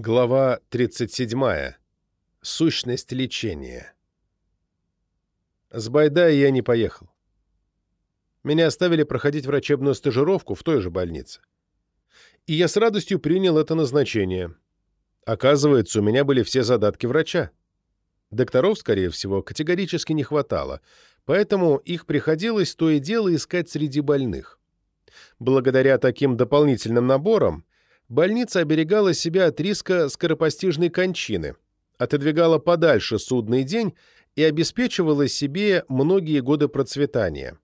Глава 37. Сущность лечения. С Байдая я не поехал. Меня оставили проходить врачебную стажировку в той же больнице. И я с радостью принял это назначение. Оказывается, у меня были все задатки врача. Докторов, скорее всего, категорически не хватало, поэтому их приходилось то и дело искать среди больных. Благодаря таким дополнительным наборам больница оберегала себя от риска скоропостижной кончины, отодвигала подальше судный день и обеспечивала себе многие годы процветания.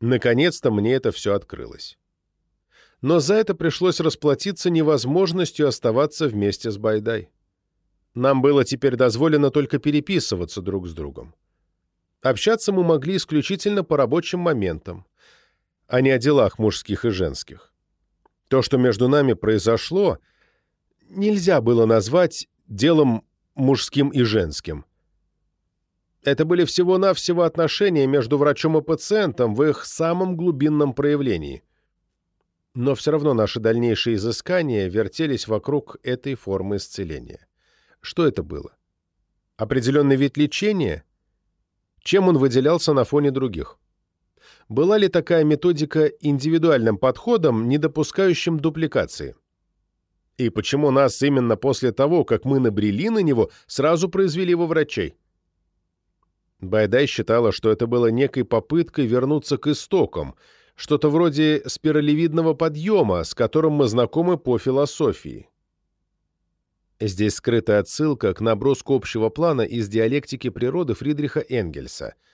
Наконец-то мне это все открылось. Но за это пришлось расплатиться невозможностью оставаться вместе с Байдай. Нам было теперь дозволено только переписываться друг с другом. Общаться мы могли исключительно по рабочим моментам, а не о делах мужских и женских. То, что между нами произошло, нельзя было назвать делом мужским и женским. Это были всего-навсего отношения между врачом и пациентом в их самом глубинном проявлении. Но все равно наши дальнейшие изыскания вертелись вокруг этой формы исцеления. Что это было? Определенный вид лечения? Чем он выделялся на фоне других? Была ли такая методика индивидуальным подходом, не допускающим дупликации? И почему нас именно после того, как мы набрели на него, сразу произвели его врачей? Байдай считала, что это было некой попыткой вернуться к истокам, что-то вроде спиралевидного подъема, с которым мы знакомы по философии. Здесь скрыта отсылка к наброску общего плана из диалектики природы Фридриха Энгельса –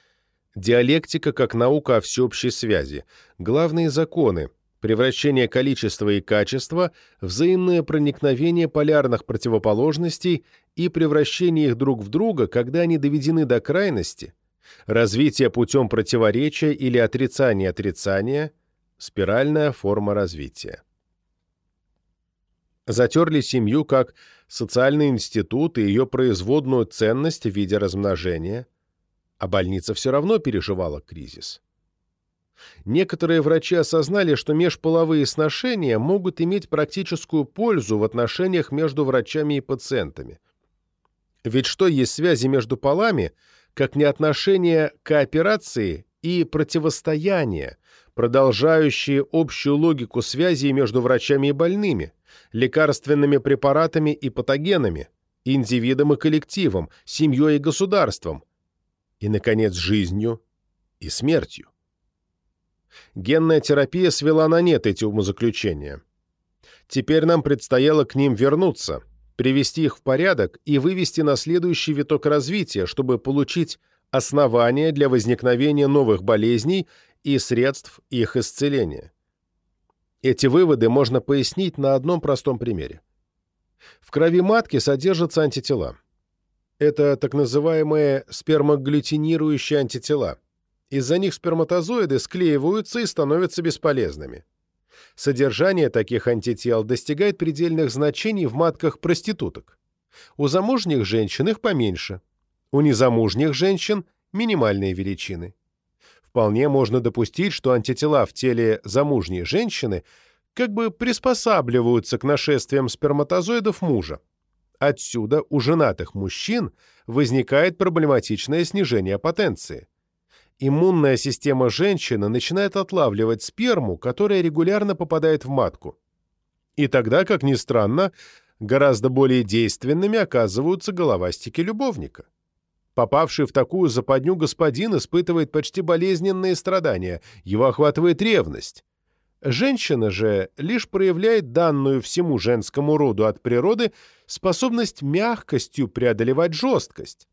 диалектика как наука о всеобщей связи, главные законы, превращение количества и качества, взаимное проникновение полярных противоположностей и превращение их друг в друга, когда они доведены до крайности, развитие путем противоречия или отрицания отрицания, спиральная форма развития. Затерли семью как социальный институт и ее производную ценность в виде размножения – а больница все равно переживала кризис. Некоторые врачи осознали, что межполовые сношения могут иметь практическую пользу в отношениях между врачами и пациентами. Ведь что есть связи между полами, как не отношения кооперации и противостояния, продолжающие общую логику связей между врачами и больными, лекарственными препаратами и патогенами, индивидом и коллективом, семьей и государством, и, наконец, жизнью и смертью. Генная терапия свела на нет эти умозаключения. Теперь нам предстояло к ним вернуться, привести их в порядок и вывести на следующий виток развития, чтобы получить основания для возникновения новых болезней и средств их исцеления. Эти выводы можно пояснить на одном простом примере. В крови матки содержатся антитела. Это так называемые спермоглютинирующие антитела. Из-за них сперматозоиды склеиваются и становятся бесполезными. Содержание таких антител достигает предельных значений в матках проституток. У замужних женщин их поменьше. У незамужних женщин – минимальные величины. Вполне можно допустить, что антитела в теле замужней женщины как бы приспосабливаются к нашествиям сперматозоидов мужа. Отсюда у женатых мужчин возникает проблематичное снижение потенции. Иммунная система женщины начинает отлавливать сперму, которая регулярно попадает в матку. И тогда, как ни странно, гораздо более действенными оказываются головастики любовника. Попавший в такую западню господин испытывает почти болезненные страдания, его охватывает ревность. Женщина же лишь проявляет данную всему женскому роду от природы способность мягкостью преодолевать жесткость.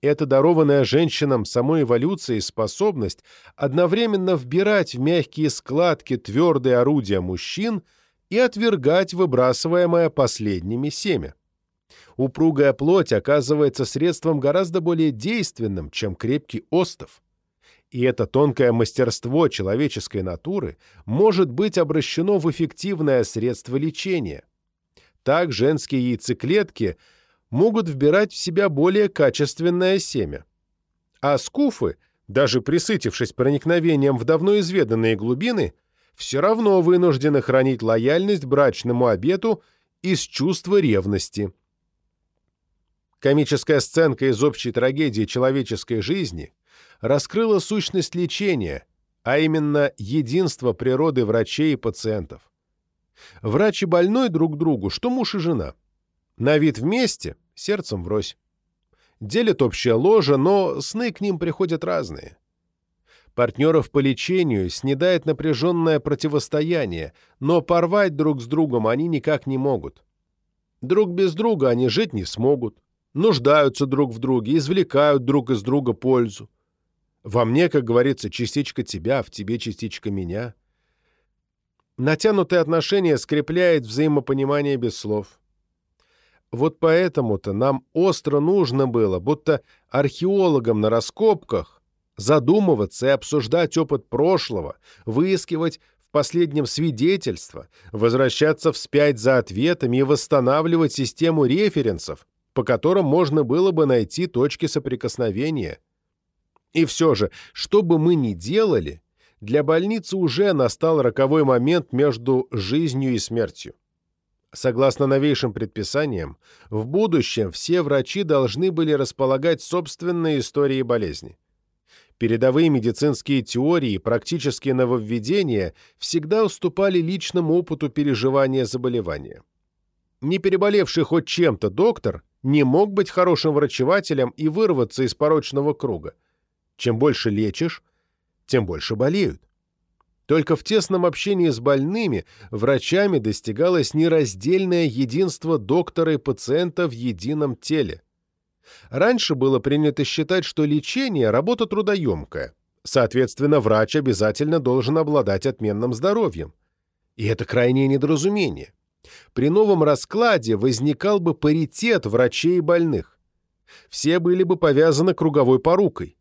Это дарованная женщинам самой эволюцией способность одновременно вбирать в мягкие складки твердые орудия мужчин и отвергать выбрасываемое последними семя. Упругая плоть оказывается средством гораздо более действенным, чем крепкий остов и это тонкое мастерство человеческой натуры может быть обращено в эффективное средство лечения. Так женские яйцеклетки могут вбирать в себя более качественное семя. А скуфы, даже присытившись проникновением в давно изведанные глубины, все равно вынуждены хранить лояльность брачному обету из чувства ревности. Комическая сценка из общей трагедии человеческой жизни раскрыла сущность лечения, а именно единство природы врачей и пациентов. Врач и больной друг другу, что муж и жена. На вид вместе, сердцем врозь. Делят общее ложе, но сны к ним приходят разные. Партнеров по лечению снедает напряженное противостояние, но порвать друг с другом они никак не могут. Друг без друга они жить не смогут, нуждаются друг в друге, извлекают друг из друга пользу. Во мне, как говорится, частичка тебя, в тебе частичка меня. Натянутые отношения скрепляет взаимопонимание без слов. Вот поэтому-то нам остро нужно было, будто археологам на раскопках, задумываться и обсуждать опыт прошлого, выискивать в последнем свидетельства, возвращаться вспять за ответами и восстанавливать систему референсов, по которым можно было бы найти точки соприкосновения. И все же, что бы мы ни делали, для больницы уже настал роковой момент между жизнью и смертью. Согласно новейшим предписаниям, в будущем все врачи должны были располагать собственной историей болезни. Передовые медицинские теории и практические нововведения всегда уступали личному опыту переживания заболевания. Не переболевший хоть чем-то доктор не мог быть хорошим врачевателем и вырваться из порочного круга. Чем больше лечишь, тем больше болеют. Только в тесном общении с больными врачами достигалось нераздельное единство доктора и пациента в едином теле. Раньше было принято считать, что лечение – работа трудоемкая. Соответственно, врач обязательно должен обладать отменным здоровьем. И это крайнее недоразумение. При новом раскладе возникал бы паритет врачей и больных. Все были бы повязаны круговой порукой.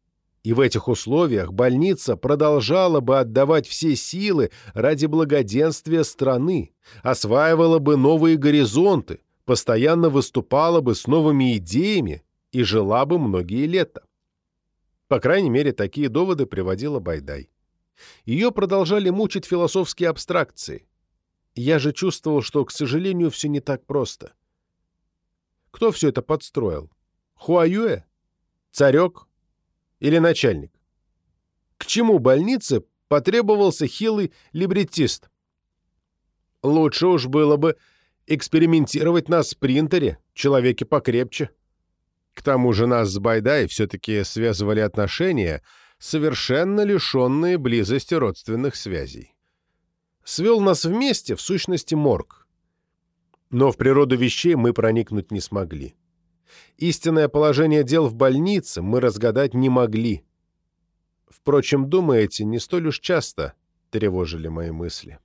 И в этих условиях больница продолжала бы отдавать все силы ради благоденствия страны, осваивала бы новые горизонты, постоянно выступала бы с новыми идеями и жила бы многие лета. По крайней мере, такие доводы приводила Байдай. Ее продолжали мучить философские абстракции. Я же чувствовал, что, к сожалению, все не так просто. Кто все это подстроил? Хуаюэ? Царек? Или начальник? К чему больнице потребовался хилый либретист? Лучше уж было бы экспериментировать на спринтере, человеке покрепче. К тому же нас с Байдай все-таки связывали отношения, совершенно лишенные близости родственных связей свел нас вместе, в сущности, морг. Но в природу вещей мы проникнуть не смогли. Истинное положение дел в больнице мы разгадать не могли. Впрочем, думаете, не столь уж часто тревожили мои мысли.